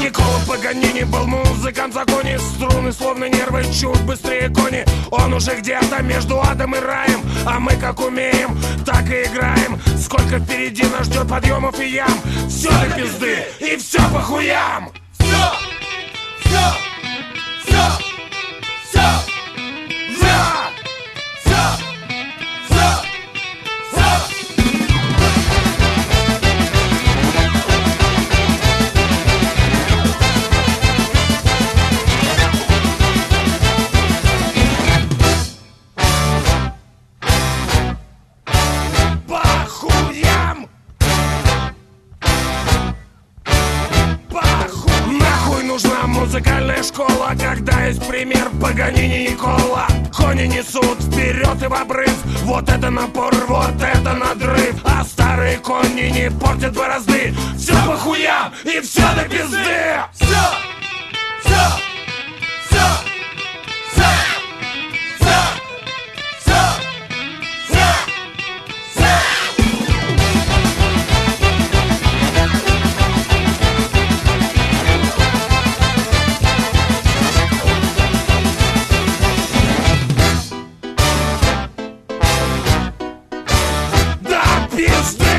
Никола Паганини был музыкант. В законе Струны словно нервы, чуть быстрее кони. Он уже где-то между адом и раем. А мы как умеем, так и играем. Сколько впереди нас ждет подъемов и ям. Все до пизды и все по хуям. Все! Нужна музыкальная школа, когда есть пример Паганини Никола. Кони несут вперед и в обрыв, вот это напор, вот это надрыв. А старые кони не портят борозды, все по хуям и все до пизды. Все! Все! still.